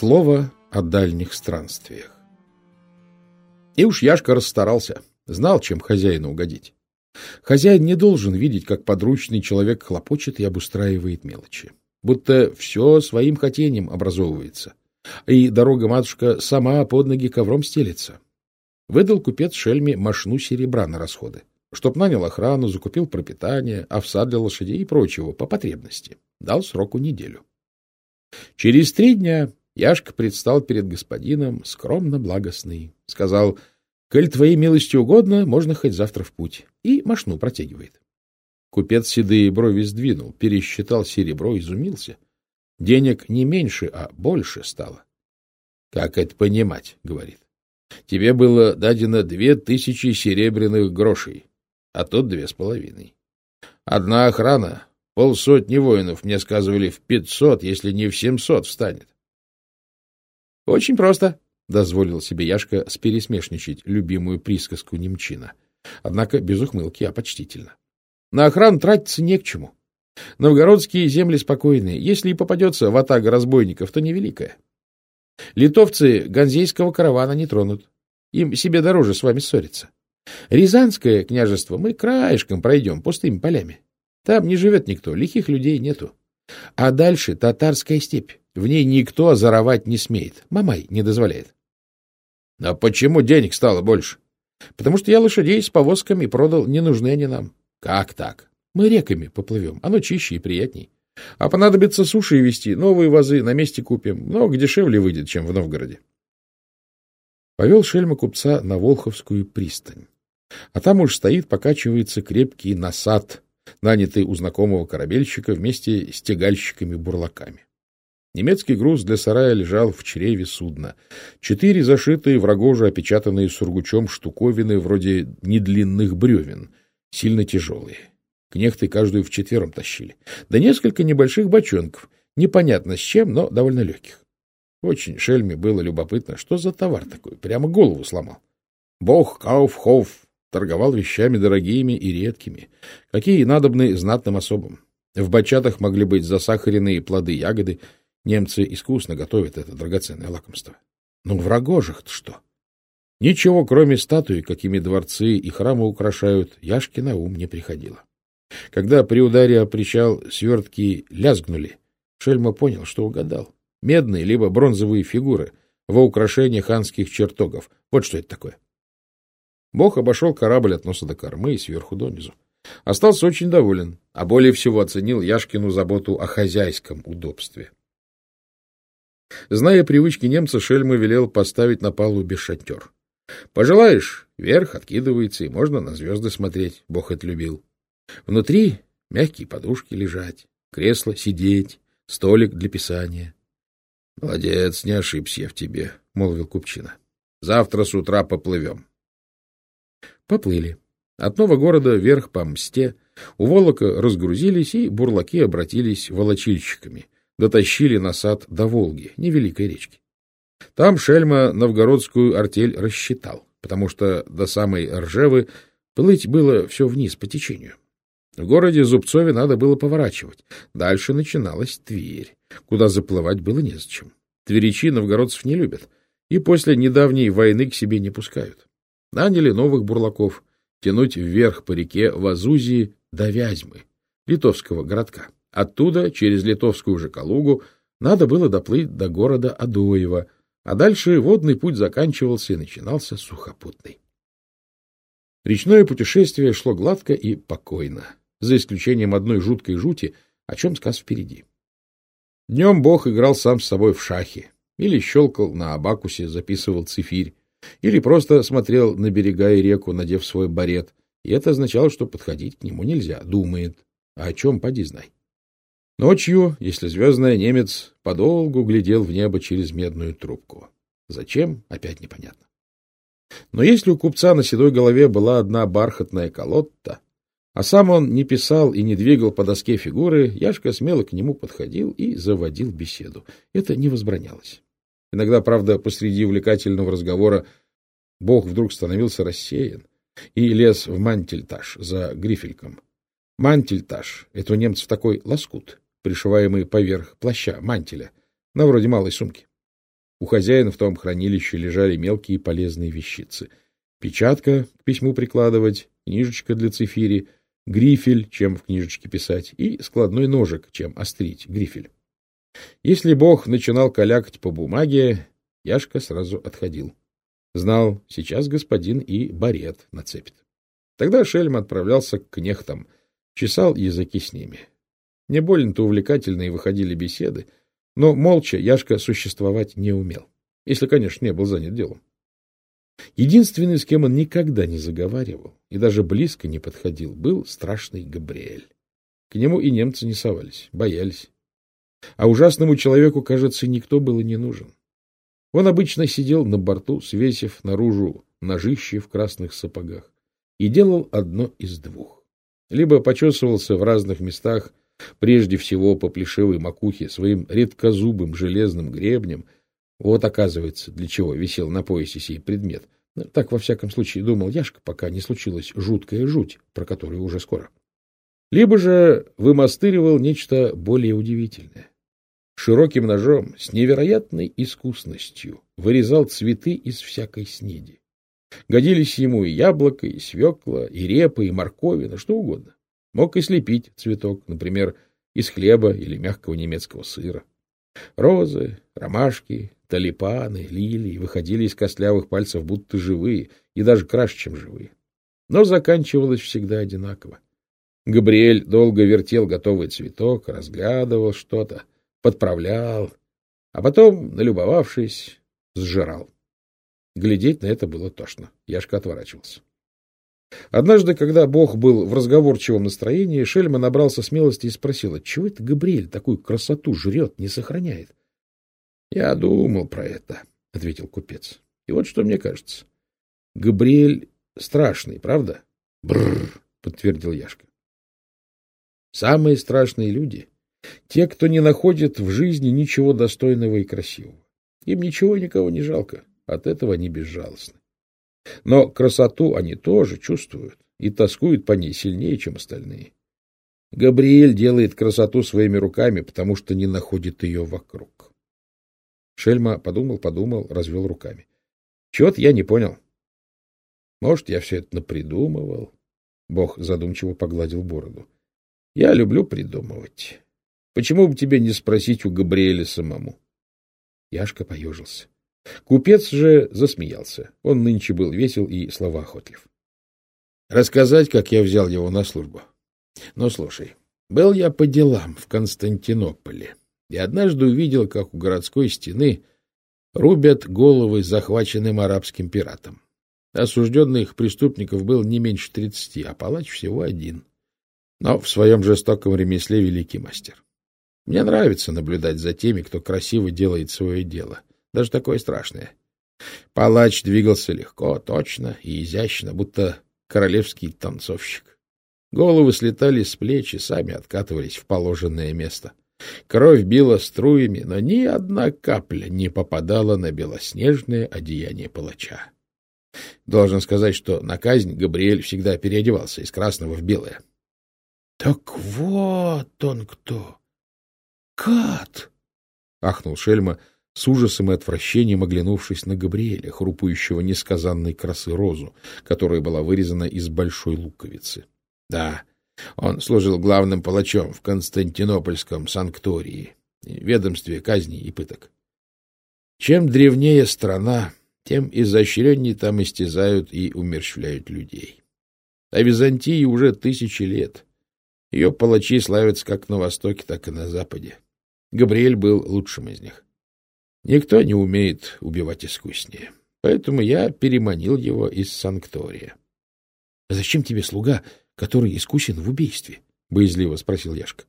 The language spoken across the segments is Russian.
Слово о дальних странствиях. И уж Яшка расстарался, знал, чем хозяину угодить. Хозяин не должен видеть, как подручный человек хлопочет и обустраивает мелочи. Будто все своим хотением образовывается. И дорога-матушка сама под ноги ковром стелится. Выдал купец шельме мошну серебра на расходы, чтоб нанял охрану, закупил пропитание, овса для лошадей и прочего по потребности. Дал сроку неделю. Через три дня Яшка предстал перед господином, скромно благостный. Сказал, «Коль твоей милости угодно, можно хоть завтра в путь». И мошну протягивает. Купец седые брови сдвинул, пересчитал серебро, изумился. Денег не меньше, а больше стало. — Как это понимать? — говорит. — Тебе было дадено две тысячи серебряных грошей, а тут две с половиной. Одна охрана, полсотни воинов, мне сказывали, в пятьсот, если не в семьсот встанет. — Очень просто, — дозволил себе Яшка спересмешничать любимую присказку немчина. Однако без ухмылки, а почтительно. На охрану тратиться не к чему. Новгородские земли спокойные. Если и попадется ватага разбойников, то невеликая. Литовцы ганзейского каравана не тронут. Им себе дороже с вами ссориться. Рязанское княжество мы краешком пройдем, пустыми полями. Там не живет никто, лихих людей нету. А дальше татарская степь. В ней никто озоровать не смеет. Мамай не дозволяет. — А почему денег стало больше? — Потому что я лошадей с повозками продал, не нужны они нам. — Как так? Мы реками поплывем, оно чище и приятней. А понадобится суши везти, новые вазы на месте купим. Много дешевле выйдет, чем в Новгороде. Повел шельма купца на Волховскую пристань. А там уж стоит, покачивается крепкий насад, нанятый у знакомого корабельщика вместе с тягальщиками-бурлаками. Немецкий груз для сарая лежал в чреве судна. Четыре зашитые в рогоже, опечатанные сургучом штуковины вроде недлинных бревен, сильно тяжелые. Кнехты каждую вчетвером тащили. Да несколько небольших бочонков, непонятно с чем, но довольно легких. Очень шельме было любопытно, что за товар такой, прямо голову сломал. Бог Кауфхоф торговал вещами дорогими и редкими, какие надобны знатным особам. В бочатах могли быть засахаренные плоды ягоды, немцы искусно готовят это драгоценное лакомство. Но в рогожах-то что? Ничего, кроме статуи, какими дворцы и храмы украшают, Яшке на ум не приходило. Когда при ударе о причал свертки лязгнули, Шельма понял, что угадал. Медные либо бронзовые фигуры во украшении ханских чертогов. Вот что это такое. Бог обошел корабль от носа до кормы и сверху донизу. Остался очень доволен, а более всего оценил Яшкину заботу о хозяйском удобстве. Зная привычки немца, Шельма велел поставить на палубе шатер. Пожелаешь, вверх откидывается, и можно на звезды смотреть, Бог это любил. Внутри мягкие подушки лежать, кресло сидеть, столик для писания. — Молодец, не ошибся я в тебе, — молвил Купчина. — Завтра с утра поплывем. Поплыли. От нового города вверх по Мсте у Волока разгрузились, и бурлаки обратились волочильщиками, дотащили на сад до Волги, невеликой речки. Там Шельма новгородскую артель рассчитал, потому что до самой Ржевы плыть было все вниз по течению. В городе Зубцове надо было поворачивать. Дальше начиналась Тверь, куда заплывать было незачем. Тверичи новгородцев не любят и после недавней войны к себе не пускают. Наняли новых бурлаков тянуть вверх по реке Вазузии до Вязьмы, литовского городка. Оттуда, через литовскую же Калугу, надо было доплыть до города Адоева, а дальше водный путь заканчивался и начинался сухопутный. Речное путешествие шло гладко и покойно за исключением одной жуткой жути, о чем сказ впереди. Днем бог играл сам с собой в шахи, или щелкал на абакусе, записывал цифирь, или просто смотрел на берега и реку, надев свой барет, и это означало, что подходить к нему нельзя, думает. А о чем, поди знай. Ночью, если звездная немец подолгу глядел в небо через медную трубку. Зачем, опять непонятно. Но если у купца на седой голове была одна бархатная колодта, а сам он не писал и не двигал по доске фигуры, Яшка смело к нему подходил и заводил беседу. Это не возбранялось. Иногда, правда, посреди увлекательного разговора Бог вдруг становился рассеян и лез в мантельтаж за грифельком. Мантельтаж — это у немцев такой лоскут, пришиваемый поверх плаща, мантеля, на вроде малой сумки. У хозяина в том хранилище лежали мелкие полезные вещицы. Печатка к письму прикладывать, книжечка для цифири, грифель, чем в книжечке писать, и складной ножик, чем острить грифель. Если Бог начинал калякать по бумаге, Яшка сразу отходил. Знал, сейчас господин и барет нацепит. Тогда Шельм отправлялся к кнехтам, чесал языки с ними. Не больно-то увлекательные выходили беседы, но молча Яшка существовать не умел, если, конечно, не был занят делом. Единственный, с кем он никогда не заговаривал и даже близко не подходил, был страшный Габриэль. К нему и немцы не совались, боялись. А ужасному человеку, кажется, никто был и не нужен. Он обычно сидел на борту, свесив наружу ножище в красных сапогах, и делал одно из двух. Либо почесывался в разных местах, прежде всего по плешивой макухе, своим редкозубым железным гребнем, вот, оказывается, для чего висел на поясе сей предмет. Так, во всяком случае, думал Яшка, пока не случилась жуткая жуть, про которую уже скоро. Либо же вымастыривал нечто более удивительное широким ножом с невероятной искусностью вырезал цветы из всякой снеди. Годились ему и яблоко, и свекла, и репа, и морковина, что угодно. Мог и слепить цветок, например, из хлеба или мягкого немецкого сыра. Розы, ромашки, талипаны, лилии выходили из костлявых пальцев будто живые, и даже краше, чем живые. Но заканчивалось всегда одинаково. Габриэль долго вертел готовый цветок, разглядывал что-то, подправлял, а потом, налюбовавшись, сжирал. Глядеть на это было тошно. Яшка отворачивался. Однажды, когда Бог был в разговорчивом настроении, Шельма набрался смелости и спросил, отчего это Габриэль такую красоту жрет, не сохраняет? — Я думал про это, — ответил купец. — И вот что мне кажется. Габриэль страшный, правда? — Бррр, — подтвердил Яшка. Самые страшные люди те, кто не находит в жизни ничего достойного и красивого. Им ничего никого не жалко, от этого они безжалостны. Но красоту они тоже чувствуют и тоскуют по ней сильнее, чем остальные. Габриэль делает красоту своими руками, потому что не находит ее вокруг. Шельма подумал-подумал, развел руками. Чего-то я не понял. Может, я все это напридумывал. Бог задумчиво погладил бороду. Я люблю придумывать. Почему бы тебе не спросить у Габриэля самому? Яшка поежился. Купец же засмеялся. Он нынче был весел и словоохотлив. Рассказать, как я взял его на службу. Ну, слушай, был я по делам в Константинополе и однажды увидел, как у городской стены рубят головы захваченным арабским пиратам. Осужденных преступников был не меньше тридцати, а палач всего один. Но в своем жестоком ремесле великий мастер. Мне нравится наблюдать за теми, кто красиво делает свое дело, даже такое страшное. Палач двигался легко, точно и изящно, будто королевский танцовщик. Головы слетали с плеч и сами откатывались в положенное место. Кровь била струями, но ни одна капля не попадала на белоснежное одеяние палача. Должен сказать, что на казнь Габриэль всегда переодевался из красного в белое. — Так вот он кто! Кат! — ахнул Шельма, с ужасом и отвращением оглянувшись на Габриэля, хрупающего несказанной красы розу, которая была вырезана из большой луковицы. Да, он служил главным палачом в Константинопольском санктории, ведомстве казни и пыток. Чем древнее страна, тем изощреннее там истязают и умерщвляют людей. А Византии уже тысячи лет. Ее палачи славятся как на Востоке, так и на Западе. Габриэль был лучшим из них. Никто не умеет убивать искуснее. Поэтому я переманил его из санктория. — А зачем тебе слуга, который искусен в убийстве? — боязливо спросил Яшка.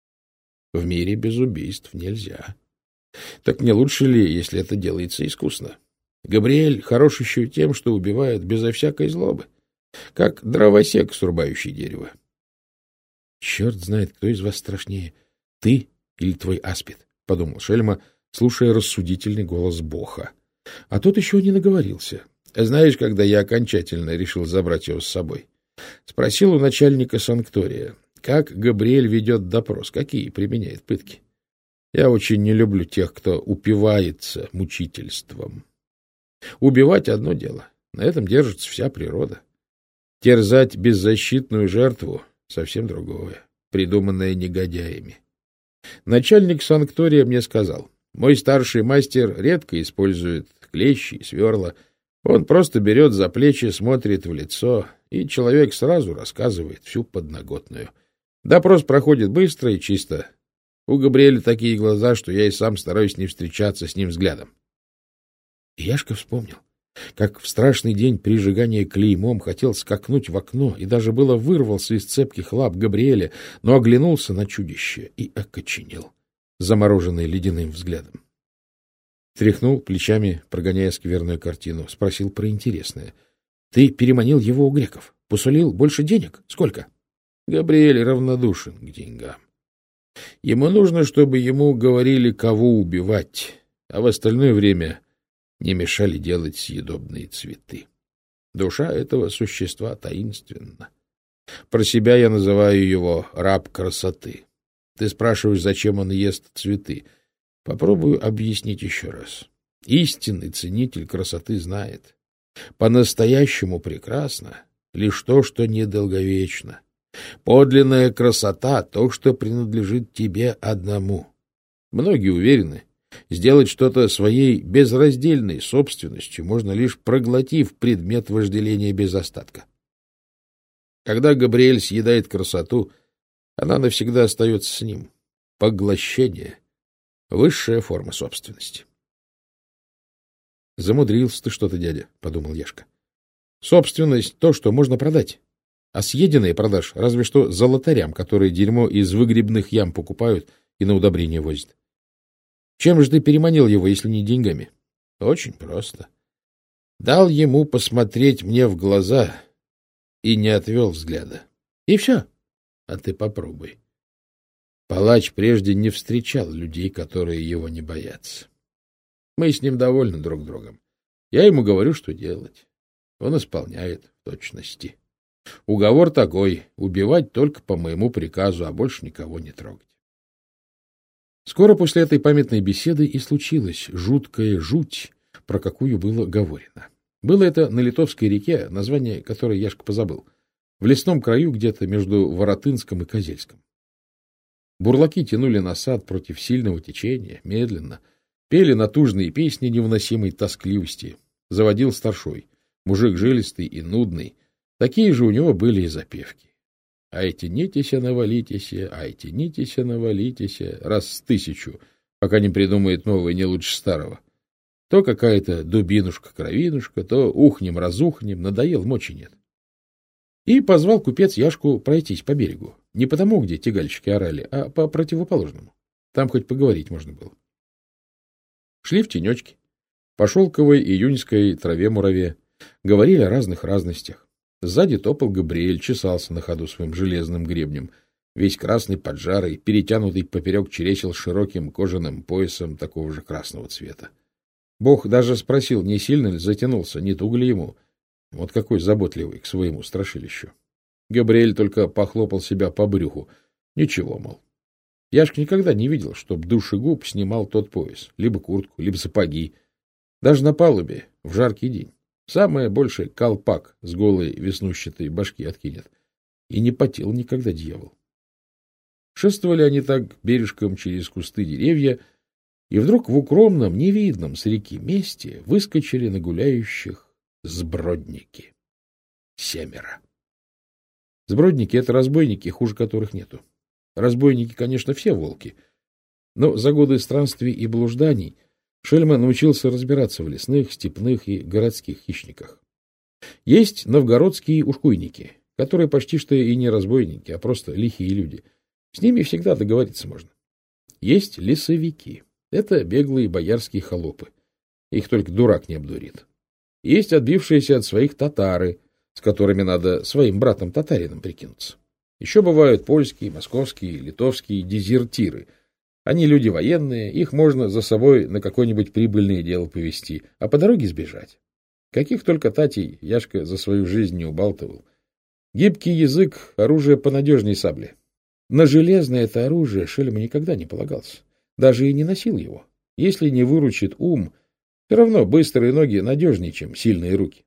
— В мире без убийств нельзя. Так не лучше ли, если это делается искусно? Габриэль хорош еще тем, что убивает безо всякой злобы, как дровосек, срубающий дерево. — Черт знает, кто из вас страшнее, ты или твой аспид, — подумал Шельма, слушая рассудительный голос Боха. А тот еще не наговорился. Знаешь, когда я окончательно решил забрать его с собой? Спросил у начальника санктория, как Габриэль ведет допрос, какие применяет пытки. Я очень не люблю тех, кто упивается мучительством. Убивать одно дело. На этом держится вся природа. Терзать беззащитную жертву — совсем другое, придуманное негодяями. Начальник санктория мне сказал, мой старший мастер редко использует клещи и сверла. Он просто берет за плечи, смотрит в лицо, и человек сразу рассказывает всю подноготную. Допрос проходит быстро и чисто. У Габриэля такие глаза, что я и сам стараюсь не встречаться с ним взглядом. И Яшка вспомнил, как в страшный день прижигания клеймом хотел скакнуть в окно и даже было вырвался из цепких лап Габриэля, но оглянулся на чудище и окоченел, замороженный ледяным взглядом. Тряхнул плечами, прогоняя скверную картину, спросил про интересное. — Ты переманил его у греков? Посулил больше денег? Сколько? Габриэль равнодушен к деньгам. Ему нужно, чтобы ему говорили, кого убивать, а в остальное время не мешали делать съедобные цветы. Душа этого существа таинственна. Про себя я называю его раб красоты. Ты спрашиваешь, зачем он ест цветы. Попробую объяснить еще раз. Истинный ценитель красоты знает. По-настоящему прекрасно лишь то, что недолговечно. Подлинная красота — то, что принадлежит тебе одному. Многие уверены, Сделать что-то своей безраздельной собственностью можно лишь проглотив предмет вожделения без остатка. Когда Габриэль съедает красоту, она навсегда остается с ним. Поглощение — высшая форма собственности. «Замудрился ты что-то, дядя», — подумал Яшка. «Собственность — то, что можно продать. А съеденное продашь разве что золотарям, которые дерьмо из выгребных ям покупают и на удобрение возят. Чем же ты переманил его, если не деньгами? Очень просто. Дал ему посмотреть мне в глаза и не отвел взгляда. И все. А ты попробуй. Палач прежде не встречал людей, которые его не боятся. Мы с ним довольны друг другом. Я ему говорю, что делать. Он исполняет в точности. Уговор такой — убивать только по моему приказу, а больше никого не трогать. Скоро после этой памятной беседы и случилась жуткая жуть, про какую было говорено. Было это на Литовской реке, название которой Яшка позабыл, в лесном краю где-то между Воротынском и Козельском. Бурлаки тянули на сад против сильного течения, медленно, пели натужные песни невыносимой тоскливости. Заводил старшой, мужик жилистый и нудный. Такие же у него были и запевки. Айте нитися, навалитеся, айте нитися, навалитеся, раз с тысячу, пока не придумает новое не лучше старого. То какая-то дубинушка-кровинушка, то ухнем-разухнем, надоел, мочи нет. И позвал купец Яшку пройтись по берегу. Не потому, где тягальщики орали, а по противоположному. Там хоть поговорить можно было. Шли в тенечке, по шелковой июньской траве-мураве, говорили о разных разностях. Сзади топал Габриэль, чесался на ходу своим железным гребнем. Весь красный поджарый, перетянутый поперек чересил широким кожаным поясом такого же красного цвета. Бог даже спросил, не сильно ли затянулся, не туго ли ему. Вот какой заботливый к своему страшилищу. Габриэль только похлопал себя по брюху. Ничего, мол. Яшка никогда не видел, чтоб душегуб снимал тот пояс, либо куртку, либо сапоги. Даже на палубе, в жаркий день. Самое большее колпак с голой веснущатой башки откинет. И не потел никогда дьявол. Шествовали они так бережком через кусты деревья, и вдруг в укромном, невидном с реки месте выскочили на гуляющих сбродники. Семеро. Сбродники — это разбойники, хуже которых нету. Разбойники, конечно, все волки, но за годы странствий и блужданий — Шельма научился разбираться в лесных, степных и городских хищниках. Есть новгородские ушкуйники, которые почти что и не разбойники, а просто лихие люди. С ними всегда договориться можно. Есть лесовики. Это беглые боярские холопы. Их только дурак не обдурит. Есть отбившиеся от своих татары, с которыми надо своим братом-татарином прикинуться. Еще бывают польские, московские, литовские дезертиры — они люди военные, их можно за собой на какое-нибудь прибыльное дело повести, а по дороге сбежать. Каких только татей Яшка за свою жизнь не убалтывал. Гибкий язык — оружие понадежней сабли. На железное это оружие Шельма никогда не полагался. даже и не носил его. Если не выручит ум, все равно быстрые ноги надежнее, чем сильные руки.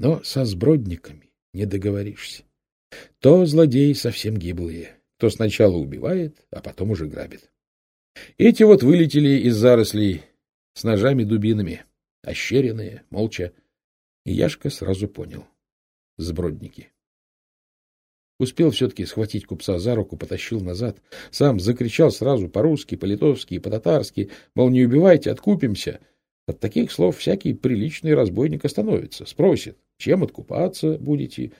Но со сбродниками не договоришься. То злодеи совсем гиблые, то сначала убивает, а потом уже грабит. Эти вот вылетели из зарослей с ножами-дубинами, ощеренные, молча, и Яшка сразу понял — сбродники. Успел все-таки схватить купца за руку, потащил назад. Сам закричал сразу по-русски, по-литовски и по-татарски, мол, не убивайте, откупимся. От таких слов всякий приличный разбойник остановится, спросит, чем откупаться будете.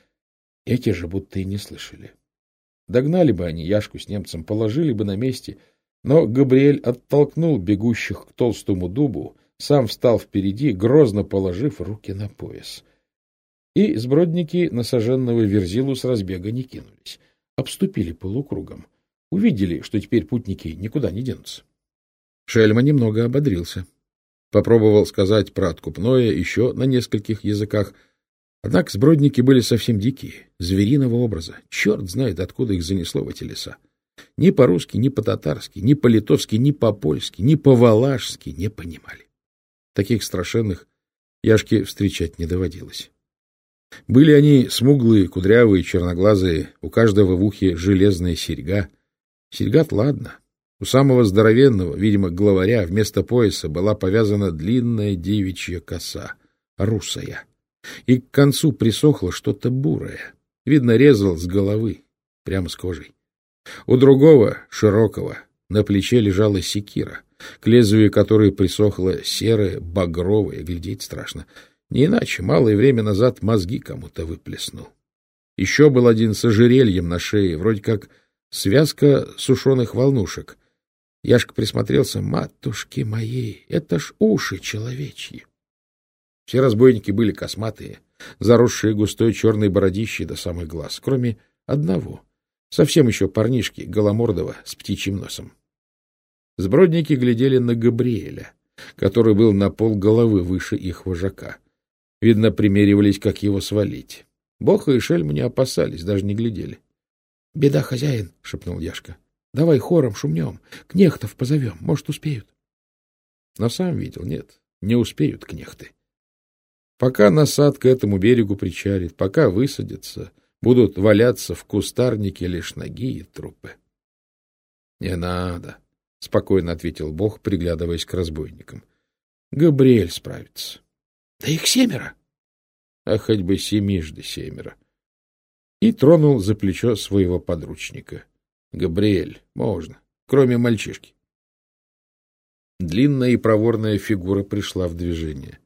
Эти же будто и не слышали. Догнали бы они Яшку с немцем, положили бы на месте, но Габриэль оттолкнул бегущих к толстому дубу, сам встал впереди, грозно положив руки на пояс — и сбродники на сожженного верзилу с разбега не кинулись. Обступили полукругом. Увидели, что теперь путники никуда не денутся. Шельма немного ободрился. Попробовал сказать про откупное еще на нескольких языках. Однако сбродники были совсем дикие, звериного образа. Черт знает, откуда их занесло в эти леса. Ни по-русски, ни по-татарски, ни по-литовски, ни по-польски, ни по-валашски не понимали. Таких страшенных Яшке встречать не доводилось. Были они смуглые, кудрявые, черноглазые, у каждого в ухе железная серьга. Серьга-то ладно. У самого здоровенного, видимо, главаря, вместо пояса была повязана длинная девичья коса, русая. И к концу присохло что-то бурое. Видно, резал с головы, прямо с кожей. У другого, широкого, на плече лежала секира, к лезвию которой присохло серое, багровое, глядеть страшно, не иначе малое время назад мозги кому-то выплеснул. Еще был один с ожерельем на шее, вроде как связка сушеных волнушек. Яшка присмотрелся. Матушки моей, это ж уши человечьи. Все разбойники были косматые, заросшие густой черной бородищей до самых глаз, кроме одного, совсем еще парнишки, голомордого, с птичьим носом. Сбродники глядели на Габриэля, который был на пол головы выше их вожака. Видно, примеривались, как его свалить. Боха и Шельма не опасались, даже не глядели. — Беда, хозяин, — шепнул Яшка. — Давай хором шумнем, кнехтов позовем, может, успеют. Но сам видел, нет, не успеют кнехты. Пока насад к этому берегу причалит, пока высадятся, будут валяться в кустарнике лишь ноги и трупы. — Не надо, — спокойно ответил Бог, приглядываясь к разбойникам. — Габриэль справится. — Да их семеро. А хоть бы семижды семеро. И тронул за плечо своего подручника. — Габриэль, можно, кроме мальчишки. Длинная и проворная фигура пришла в движение.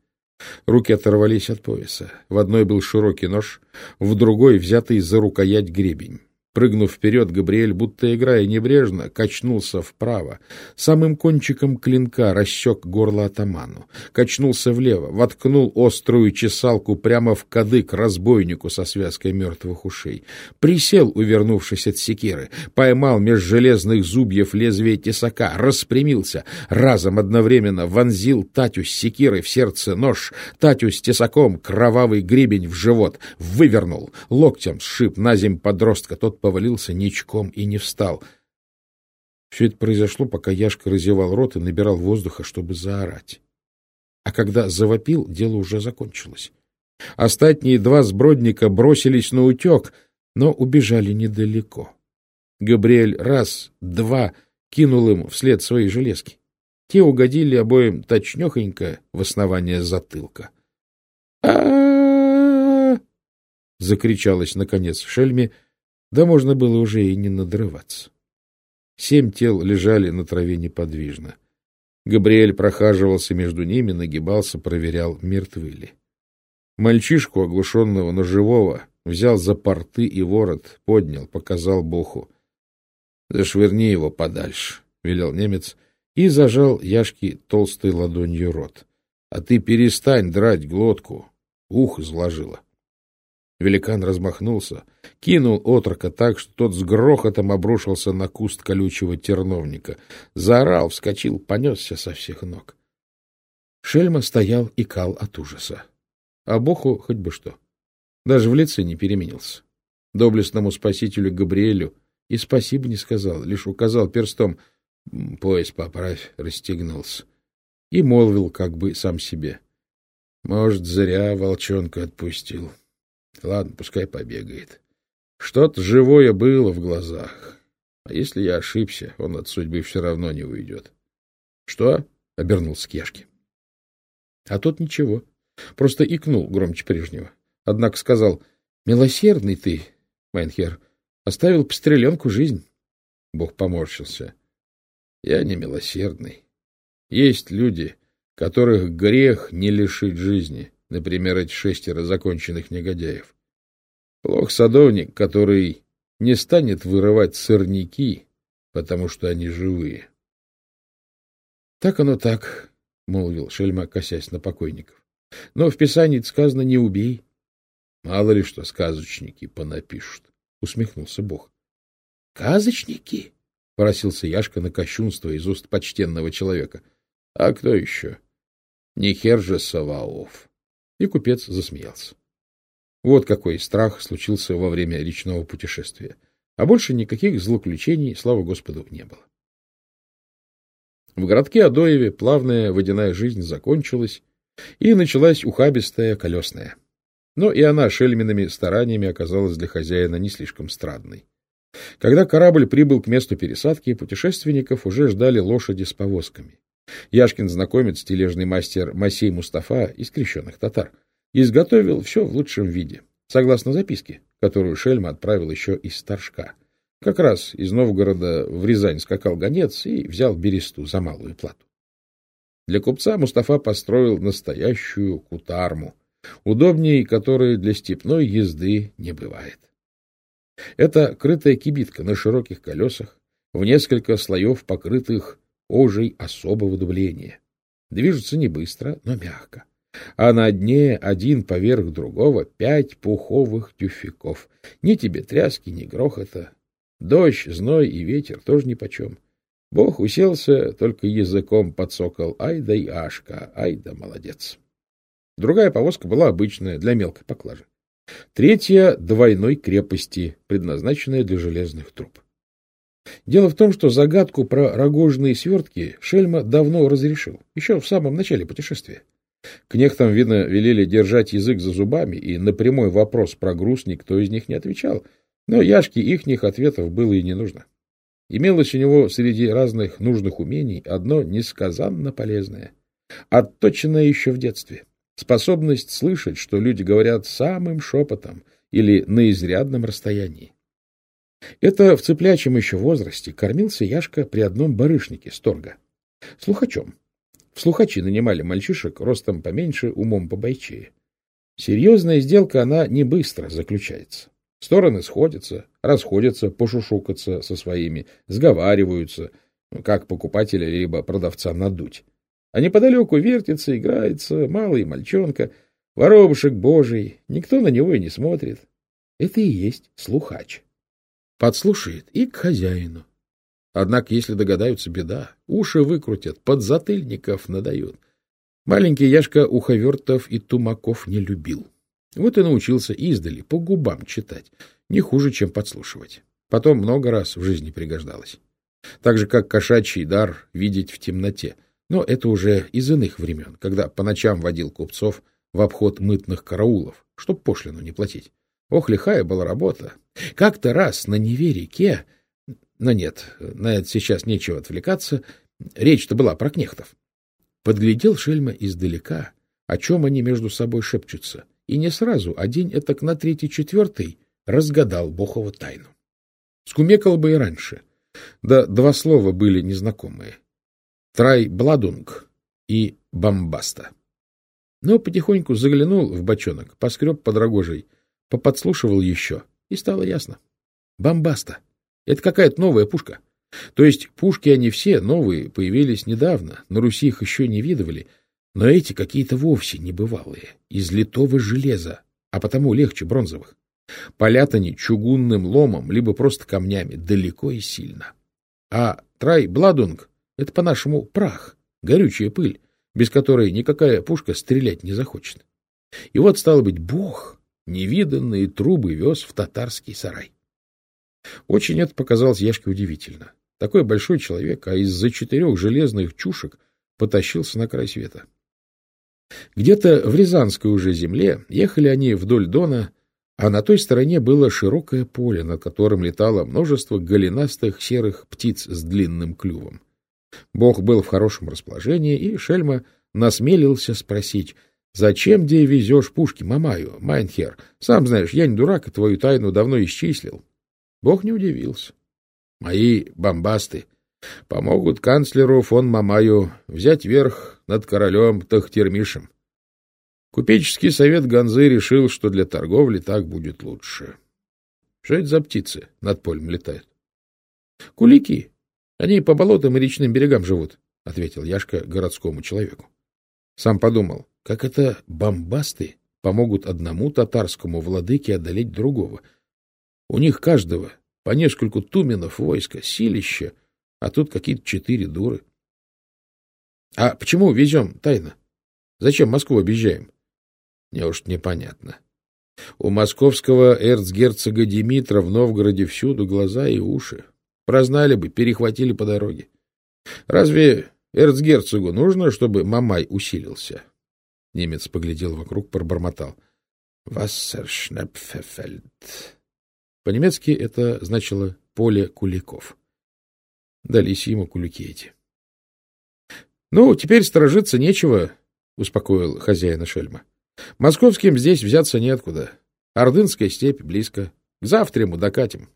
Руки оторвались от пояса. В одной был широкий нож, в другой — взятый за рукоять гребень. Прыгнув вперед, Габриэль, будто играя небрежно, качнулся вправо. Самым кончиком клинка рассек горло атаману. Качнулся влево, воткнул острую чесалку прямо в кадык разбойнику со связкой мертвых ушей. Присел, увернувшись от секиры, поймал меж железных зубьев лезвие тесака, распрямился, разом одновременно вонзил Татю с секирой в сердце нож, Татю с тесаком кровавый гребень в живот, вывернул, локтем сшиб на земь подростка, тот повалился ничком и не встал. Все это произошло, пока Яшка разевал рот и набирал воздуха, чтобы заорать. А когда завопил, дело уже закончилось. Остатние два сбродника бросились на утек, но убежали недалеко. Габриэль раз, два кинул им вслед свои железки. Те угодили обоим точнехонько в основание затылка. а закричалось, наконец, в шельме, да можно было уже и не надрываться. Семь тел лежали на траве неподвижно. Габриэль прохаживался между ними, нагибался, проверял, мертвы ли. Мальчишку, оглушенного, но живого, взял за порты и ворот, поднял, показал Боху. — Зашвырни его подальше, — велел немец, и зажал Яшки толстой ладонью рот. — А ты перестань драть глотку, ухо заложило. Великан размахнулся, кинул отрока так, что тот с грохотом обрушился на куст колючего терновника. Заорал, вскочил, понесся со всех ног. Шельма стоял и кал от ужаса. А Боху хоть бы что. Даже в лице не переменился. Доблестному спасителю Габриэлю и спасибо не сказал, лишь указал перстом. — Пояс поправь, — расстегнулся. И молвил как бы сам себе. — Может, зря волчонка отпустил. Ладно, пускай побегает. Что-то живое было в глазах. А если я ошибся, он от судьбы все равно не уйдет. — Что? — обернулся к Яшке. А тот ничего, просто икнул громче прежнего. Однако сказал, — Милосердный ты, Майнхер, оставил постреленку жизнь. Бог поморщился. — Я не милосердный. Есть люди, которых грех не лишить жизни, например, эти шестеро законченных негодяев. Плох садовник, который не станет вырывать сорняки, потому что они живые. — Так оно так, — молвил Шельма, косясь на покойников. — Но в Писании сказано «не убей». — Мало ли что сказочники понапишут, — усмехнулся Бог. — Казочники? — поросился Яшка на кощунство из уст почтенного человека. — А кто еще? — Не хер же Саваоф. И купец засмеялся. Вот какой страх случился во время речного путешествия. А больше никаких злоключений, слава Господу, не было. В городке Адоеве плавная водяная жизнь закончилась, и началась ухабистая колесная. Но и она шельмиными стараниями оказалась для хозяина не слишком страдной. Когда корабль прибыл к месту пересадки, путешественников уже ждали лошади с повозками. Яшкин знакомец, тележный мастер Масей Мустафа из крещенных татар, изготовил все в лучшем виде, согласно записке, которую Шельма отправил еще из Старшка. Как раз из Новгорода в Рязань скакал гонец и взял бересту за малую плату. Для купца Мустафа построил настоящую кутарму, удобней которой для степной езды не бывает. Это крытая кибитка на широких колесах, в несколько слоев покрытых кожей особого дубления. Движется не быстро, но мягко. А на дне один поверх другого пять пуховых тюфяков. Ни тебе тряски, ни грохота, Дождь, зной и ветер тоже нипочем. Бог уселся, только языком подсокал. Ай да яшка, ай да молодец. Другая повозка была обычная, для мелкой поклажи. Третья — двойной крепости, предназначенная для железных труб. Дело в том, что загадку про рогожные свертки Шельма давно разрешил, еще в самом начале путешествия. Кнехтам, видно, велели держать язык за зубами, и на прямой вопрос про груз никто из них не отвечал — но Яшке ихних ответов было и не нужно. Имелось у него среди разных нужных умений одно несказанно полезное, отточенное еще в детстве. Способность слышать, что люди говорят самым шепотом или на изрядном расстоянии. Это в цыплячьем еще возрасте кормился Яшка при одном барышнике с торга. Слухачом. В слухачи нанимали мальчишек ростом поменьше, умом побойчее. Серьезная сделка, она не быстро заключается. Стороны сходятся, расходятся, пошушукаться со своими, сговариваются, как покупателя либо продавца надуть. А неподалеку вертится, играется малый мальчонка, воробушек божий, никто на него и не смотрит. Это и есть слухач. Подслушает и к хозяину. Однако, если догадаются, беда. Уши выкрутят, подзатыльников надают. Маленький Яшка уховертов и тумаков не любил. Вот и научился издали, по губам читать, не хуже, чем подслушивать. Потом много раз в жизни пригождалось. Так же, как кошачий дар видеть в темноте. Но это уже из иных времен, когда по ночам водил купцов в обход мытных караулов, чтоб пошлину не платить. Ох, лихая была работа. Как-то раз на Неве-реке... Но нет, на это сейчас нечего отвлекаться. Речь-то была про кнехтов. Подглядел Шельма издалека, о чем они между собой шепчутся и не сразу, а день этак на третий-четвертый разгадал Бохову тайну. Скумекал бы и раньше. Да два слова были незнакомые. Трай Бладунг и Бомбаста. Но потихоньку заглянул в бочонок, поскреб под рогожей, поподслушивал еще, и стало ясно. Бомбаста. Это какая-то новая пушка. То есть пушки они все новые, появились недавно, на Руси их еще не видывали — но эти какие-то вовсе небывалые, из литого железа, а потому легче бронзовых. Палят они чугунным ломом, либо просто камнями, далеко и сильно. А трай-бладунг — это по-нашему прах, горючая пыль, без которой никакая пушка стрелять не захочет. И вот, стало быть, бог невиданные трубы вез в татарский сарай. Очень это показалось Яшке удивительно. Такой большой человек, а из-за четырех железных чушек потащился на край света. Где-то в Рязанской уже земле ехали они вдоль Дона, а на той стороне было широкое поле, над которым летало множество голенастых серых птиц с длинным клювом. Бох был в хорошем расположении, и Шельма насмелился спросить, «Зачем-де везешь пушки, Мамаю, mein Herr? Сам знаешь, я не дурак, и твою тайну давно исчислил». Бох не удивился. «Мои бомбасты помогут канцлеру фон Мамаю взять верх над королем Тахтермишем. Купеческий совет Ганзы решил, что для торговли так будет лучше. Что это за птицы над полем летают? — Кулики. Они по болотам и речным берегам живут, — ответил Яшка городскому человеку. Сам подумал, как это бомбасты помогут одному татарскому владыке одолеть другого. У них каждого по нескольку туменов войска, силища, а тут какие-то четыре дуры. — А почему везем тайно? Зачем Москву объезжаем? Неужто непонятно? У московского эрцгерцога Димитра в Новгороде всюду глаза и уши. Прознали бы, перехватили по дороге. Разве эрцгерцогу нужно, чтобы Мамай усилился? Немец поглядел вокруг, пробормотал. Вассершнепфефельд. По-немецки это значило «поле куликов». Дались ему кулики эти. — Ну, теперь сторожиться нечего, — успокоил хозяина шельма. Московским здесь взяться неоткуда. Ордынская степь близко. К завтраму докатим.